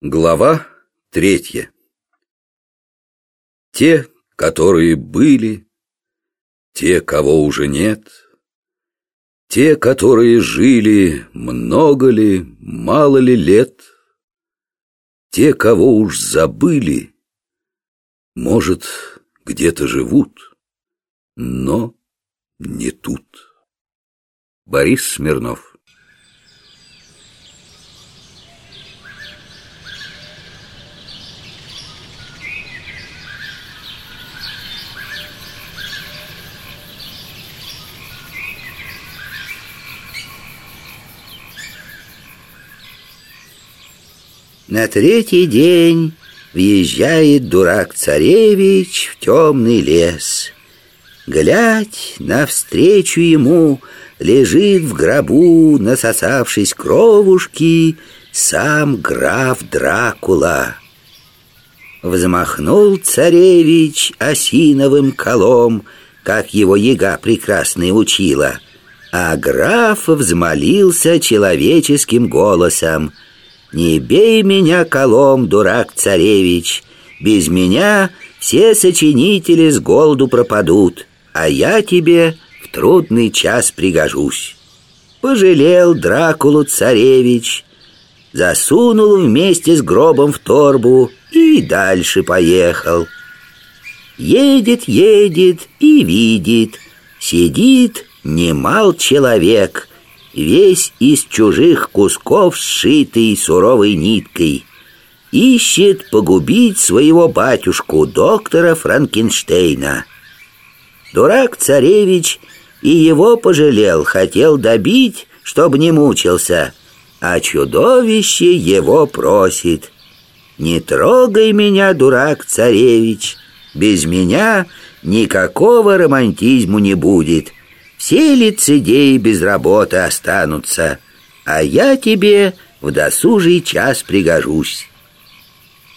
Глава третья Те, которые были, те, кого уже нет, те, которые жили много ли, мало ли лет, те, кого уж забыли, может, где-то живут, но не тут. Борис Смирнов На третий день въезжает дурак-царевич в темный лес. Глядь, навстречу ему лежит в гробу, насосавшись кровушки, сам граф Дракула. Взмахнул царевич осиновым колом, как его яга прекрасная учила, а граф взмолился человеческим голосом — не бей меня колом, дурак-царевич. Без меня все сочинители с голоду пропадут, а я тебе в трудный час пригожусь. Пожалел Дракулу царевич, засунул вместе с гробом в торбу и дальше поехал. Едет, едет и видит, сидит немал человек — весь из чужих кусков сшитый суровой ниткой. Ищет погубить своего батюшку, доктора Франкенштейна. Дурак-царевич и его пожалел, хотел добить, чтобы не мучился, а чудовище его просит. «Не трогай меня, дурак-царевич, без меня никакого романтизму не будет». Все лицедеи без работы останутся, а я тебе в досужий час пригожусь.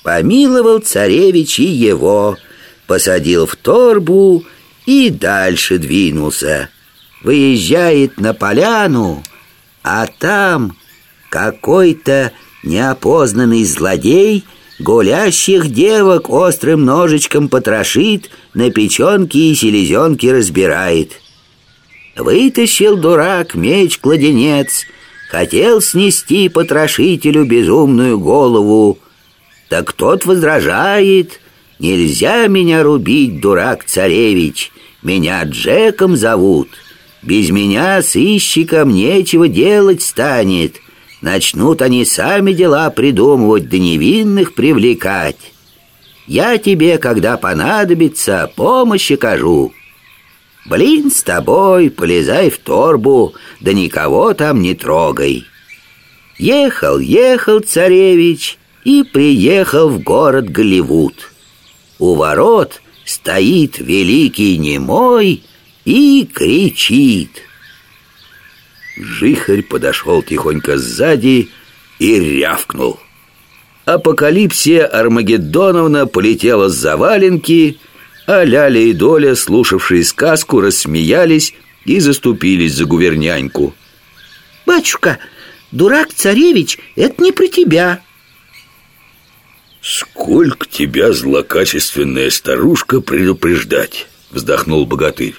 Помиловал царевич и его, посадил в торбу и дальше двинулся. Выезжает на поляну, а там какой-то неопознанный злодей гулящих девок острым ножичком потрошит, на печенки и селезенки разбирает. Вытащил дурак меч-кладенец, Хотел снести потрошителю безумную голову. Так тот возражает, Нельзя меня рубить, дурак-царевич, Меня Джеком зовут. Без меня сыщикам нечего делать станет. Начнут они сами дела придумывать, да невинных привлекать. Я тебе, когда понадобится, помощь окажу». Блин с тобой, полезай в торбу, да никого там не трогай. Ехал, ехал царевич и приехал в город Голливуд. У ворот стоит великий немой и кричит. Жихарь подошел тихонько сзади и рявкнул. Апокалипсия Армагеддоновна полетела с заваленки — а Ляля и Доля, слушавшие сказку, рассмеялись и заступились за гуверняньку. «Батюшка, дурак-царевич, это не про тебя!» «Сколько тебя, злокачественная старушка, предупреждать!» Вздохнул богатырь.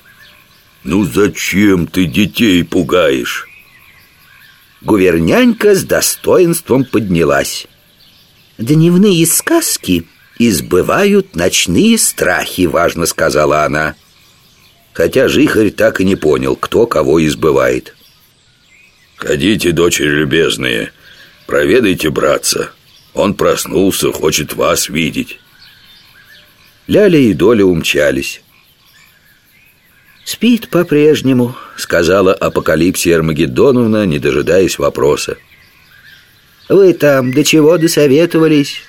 «Ну зачем ты детей пугаешь?» Гувернянька с достоинством поднялась. «Дневные сказки избывают ночные страхи», — важно сказала она. Хотя Жихарь так и не понял, кто кого избывает. «Ходите, дочери любезные, проведайте братца. Он проснулся, хочет вас видеть». Ляля и Доля умчались. «Спит по-прежнему», — сказала Апокалипсия Армагеддоновна, не дожидаясь вопроса. «Вы там до чего досоветовались?»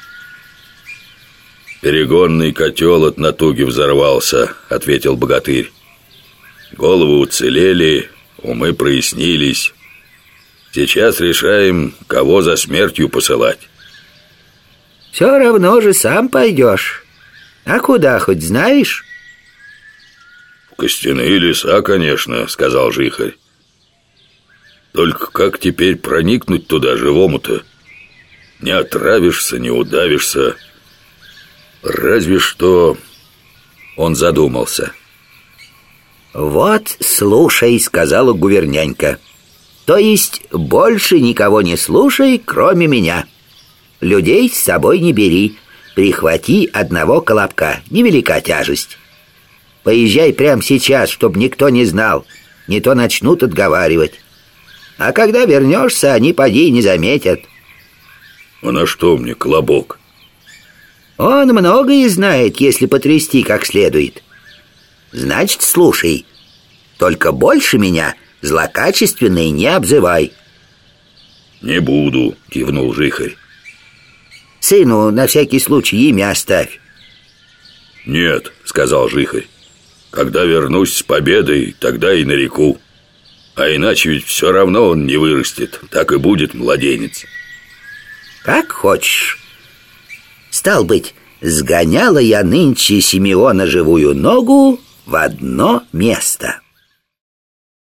«Перегонный котел от натуги взорвался», — ответил богатырь. «Головы уцелели, умы прояснились. Сейчас решаем, кого за смертью посылать». «Все равно же сам пойдешь. А куда хоть знаешь?» «В костяные леса, конечно», — сказал Жихарь. «Только как теперь проникнуть туда живому-то? Не отравишься, не удавишься. Разве что... Он задумался. «Вот, слушай», — сказала гувернянька. «То есть больше никого не слушай, кроме меня. Людей с собой не бери, прихвати одного колобка, невелика тяжесть. Поезжай прямо сейчас, чтобы никто не знал, не то начнут отговаривать. А когда вернешься, они поди не заметят». «А на что мне колобок?» Он многое знает, если потрясти как следует. Значит, слушай. Только больше меня злокачественной не обзывай. Не буду, кивнул Жихарь. Сыну на всякий случай имя оставь. Нет, сказал Жихарь. Когда вернусь с победой, тогда и нареку. А иначе ведь все равно он не вырастет, так и будет младенец. Как хочешь. Стал быть, сгоняла я нынче Симеона живую ногу в одно место.